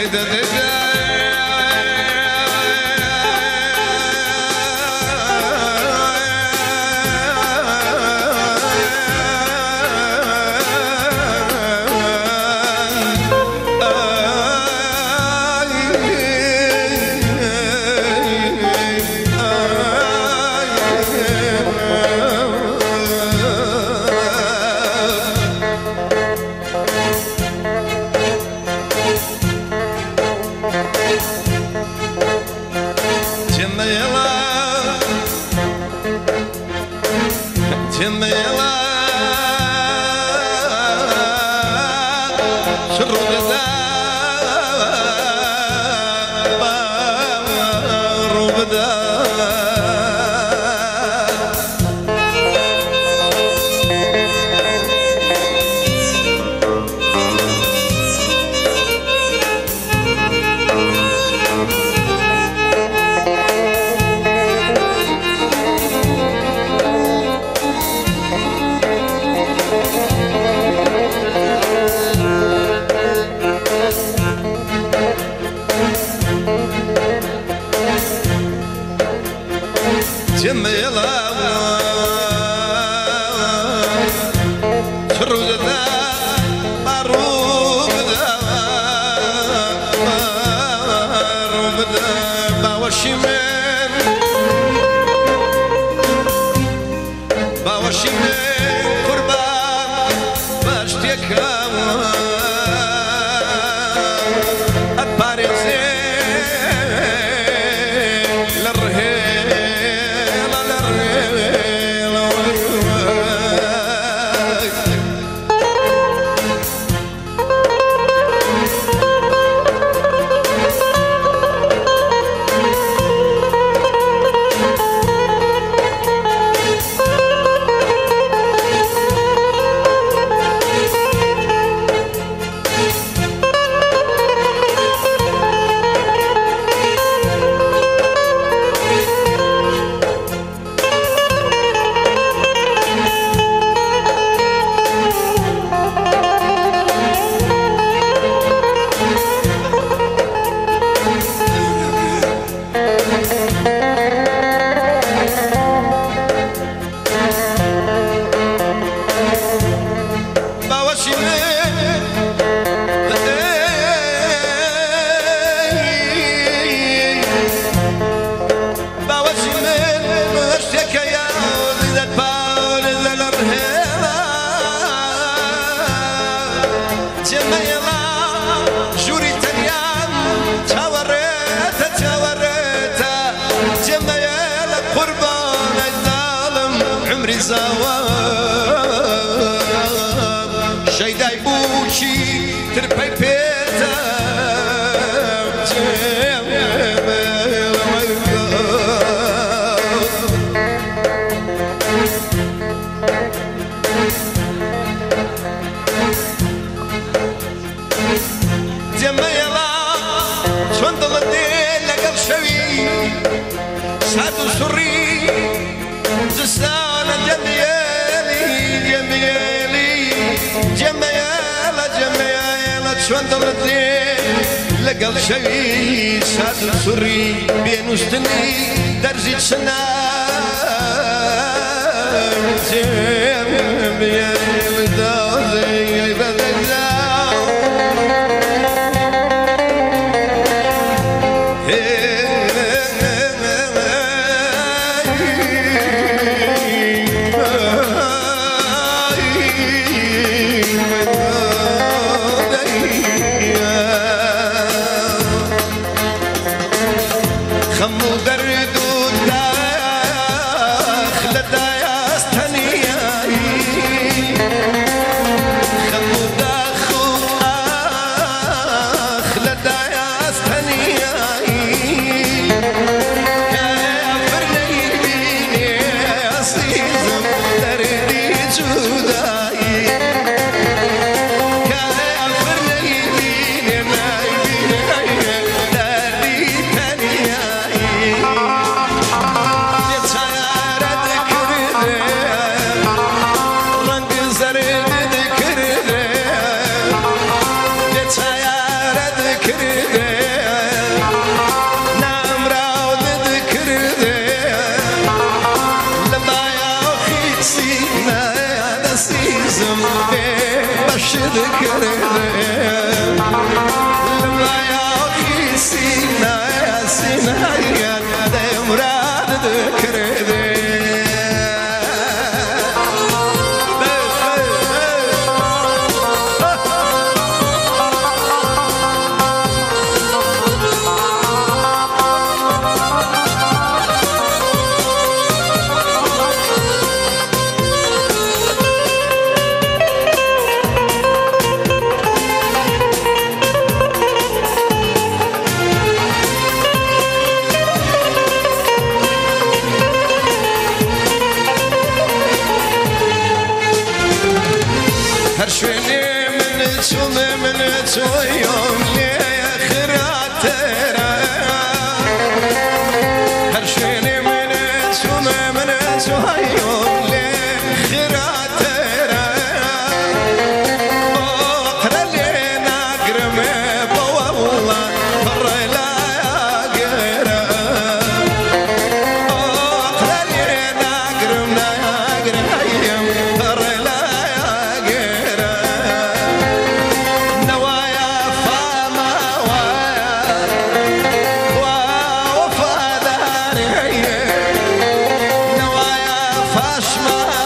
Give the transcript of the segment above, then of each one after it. Hey, da, da, بریزاوە شەیدای بوچی ترپەی پێتە جەمەەڵا چۆن دڵت دێ لەگەڵ شەوی ساد و سوڕی بەدەڕێ لەگەڵ شەوی ساد سوڕی بێنوشتنی دەرزی چنا. هر شنی من تو من تو یا Krishna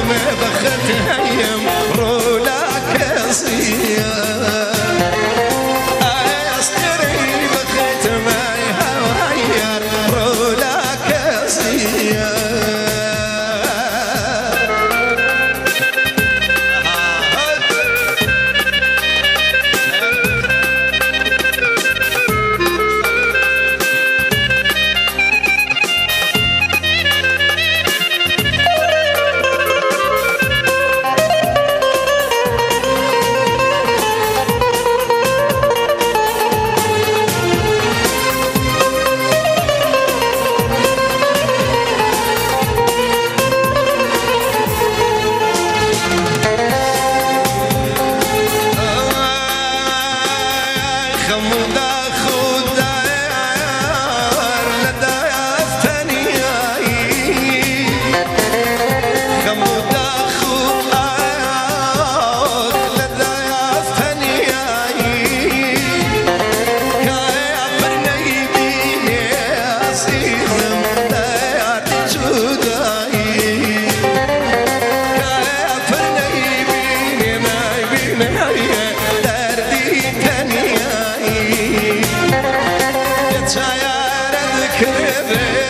ما بخت هيم the edikleri